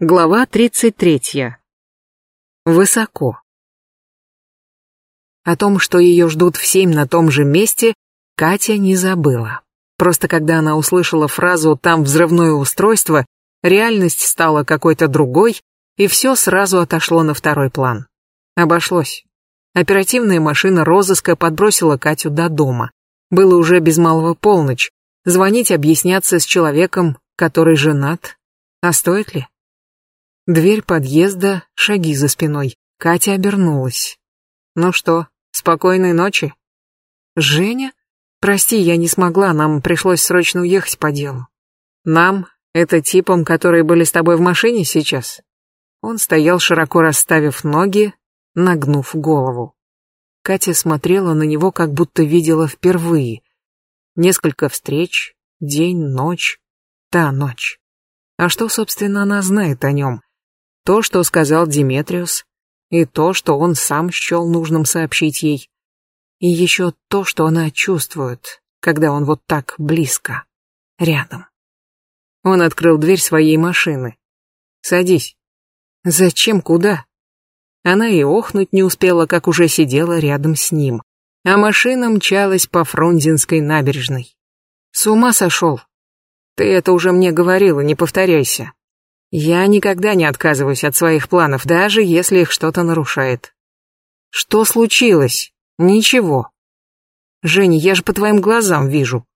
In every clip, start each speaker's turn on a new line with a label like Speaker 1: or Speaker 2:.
Speaker 1: Глава 33. Высоко. О том, что ее ждут в семь на том же месте, Катя не забыла. Просто когда она услышала фразу «там взрывное устройство», реальность стала какой-то другой, и все сразу отошло на второй план. Обошлось. Оперативная машина розыска подбросила Катю до дома. Было уже без малого полночь. Звонить объясняться с человеком, который женат. А стоит ли? Дверь подъезда, шаги за спиной. Катя обернулась. «Ну что, спокойной ночи?» «Женя? Прости, я не смогла, нам пришлось срочно уехать по делу». «Нам? Это типом, которые были с тобой в машине сейчас?» Он стоял, широко расставив ноги, нагнув голову. Катя смотрела на него, как будто видела впервые. Несколько встреч, день, ночь, та ночь. А что, собственно, она знает о нем? То, что сказал Диметриус, и то, что он сам счел нужным сообщить ей, и еще то, что она чувствует, когда он вот так близко, рядом. Он открыл дверь своей машины. «Садись». «Зачем, куда?» Она и охнуть не успела, как уже сидела рядом с ним, а машина мчалась по Фрунзенской набережной. «С ума сошел?» «Ты это уже мне говорила, не повторяйся». Я никогда не отказываюсь от своих планов, даже если их что-то нарушает. Что случилось? Ничего. Женя, я же по твоим глазам вижу.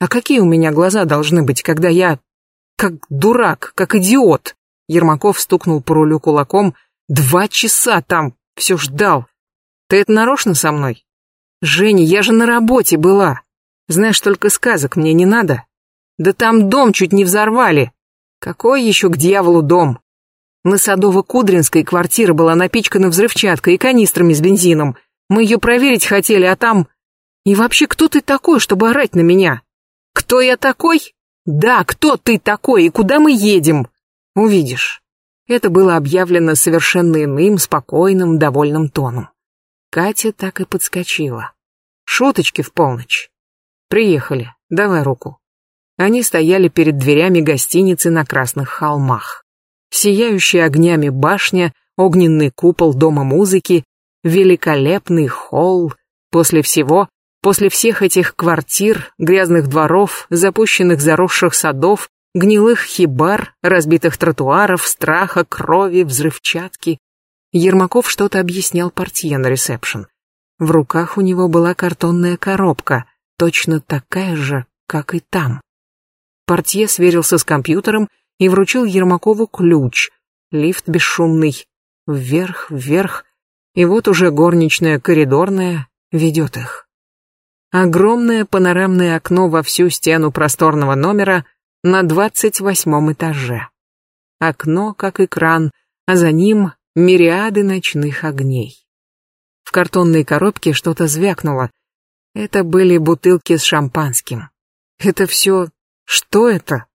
Speaker 1: А какие у меня глаза должны быть, когда я... Как дурак, как идиот. Ермаков стукнул по рулю кулаком. Два часа там, все ждал. Ты это нарочно со мной? Женя, я же на работе была. Знаешь, только сказок мне не надо. Да там дом чуть не взорвали. Какой еще к дьяволу дом? На Садово-Кудринской квартира была напичкана взрывчаткой и канистрами с бензином. Мы ее проверить хотели, а там... И вообще, кто ты такой, чтобы орать на меня? Кто я такой? Да, кто ты такой и куда мы едем? Увидишь. Это было объявлено совершенно иным, спокойным, довольным тоном. Катя так и подскочила. Шуточки в полночь. Приехали, давай руку. Они стояли перед дверями гостиницы на Красных холмах. Сияющая огнями башня, огненный купол Дома музыки, великолепный холл. После всего, после всех этих квартир, грязных дворов, запущенных заросших садов, гнилых хибар, разбитых тротуаров, страха, крови, взрывчатки. Ермаков что-то объяснял портье на ресепшн. В руках у него была картонная коробка, точно такая же, как и там. Портье сверился с компьютером и вручил Ермакову ключ. Лифт бесшумный. Вверх, вверх. И вот уже горничная коридорная ведет их. Огромное панорамное окно во всю стену просторного номера на двадцать восьмом этаже. Окно, как экран, а за ним мириады ночных огней. В картонной коробке что-то звякнуло. Это были бутылки с шампанским. Это все что это?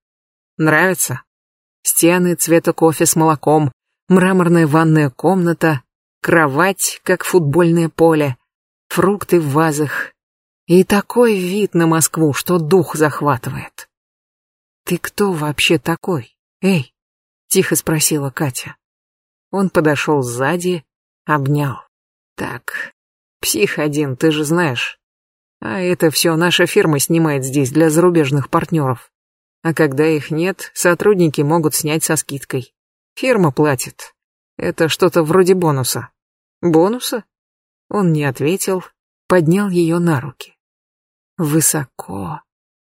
Speaker 1: Нравится? Стены цвета кофе с молоком, мраморная ванная комната, кровать, как футбольное поле, фрукты в вазах. И такой вид на Москву, что дух захватывает. «Ты кто вообще такой? Эй!» — тихо спросила Катя. Он подошел сзади, обнял. «Так, псих один, ты же знаешь. А это все наша фирма снимает здесь для зарубежных партнеров. А когда их нет, сотрудники могут снять со скидкой. Фирма платит. Это что-то вроде бонуса. Бонуса? Он не ответил, поднял ее на руки. Высоко.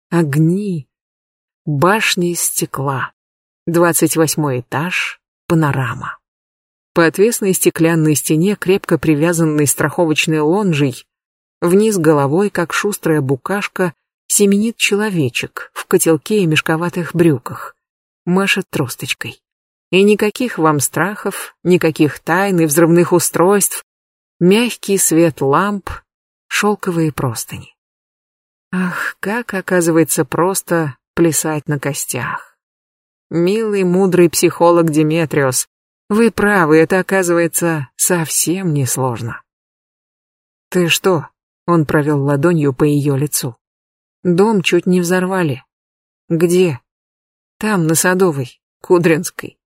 Speaker 1: Огни. Башни из стекла. Двадцать восьмой этаж. Панорама. По отвесной стеклянной стене, крепко привязанной страховочной лонжей, Вниз головой, как шустрая букашка, семенит человечек в котелке и мешковатых брюках, машет тросточкой. И никаких вам страхов, никаких тайн и взрывных устройств, мягкий свет ламп, шелковые простыни. Ах, как оказывается просто плясать на костях. Милый, мудрый психолог Диметриос, вы правы, это оказывается совсем несложно. Ты что, он провел ладонью по ее лицу. Дом чуть не взорвали. Где? Там, на Садовой, Кудринской.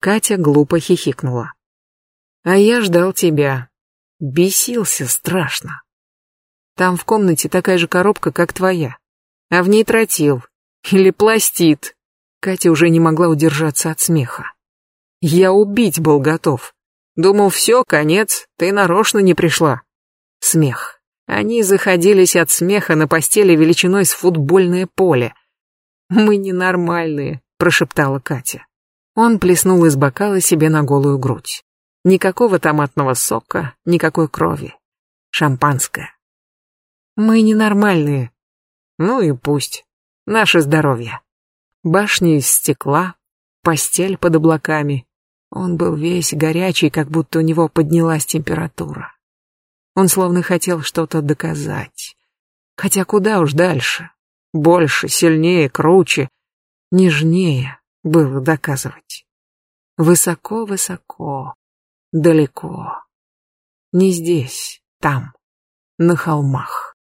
Speaker 1: Катя глупо хихикнула. А я ждал тебя. Бесился страшно. Там в комнате такая же коробка, как твоя. А в ней тротил. Или пластит. Катя уже не могла удержаться от смеха. Я убить был готов. Думал, все, конец, ты нарочно не пришла. Смех. Они заходились от смеха на постели величиной с футбольное поле. «Мы ненормальные», — прошептала Катя. Он плеснул из бокала себе на голую грудь. Никакого томатного сока, никакой крови. Шампанское. «Мы ненормальные». «Ну и пусть. Наше здоровье». Башни из стекла, постель под облаками. Он был весь горячий, как будто у него поднялась температура. Он словно хотел что-то доказать. Хотя куда уж дальше. Больше, сильнее, круче, нежнее было доказывать. Высоко-высоко, далеко. Не здесь, там, на холмах.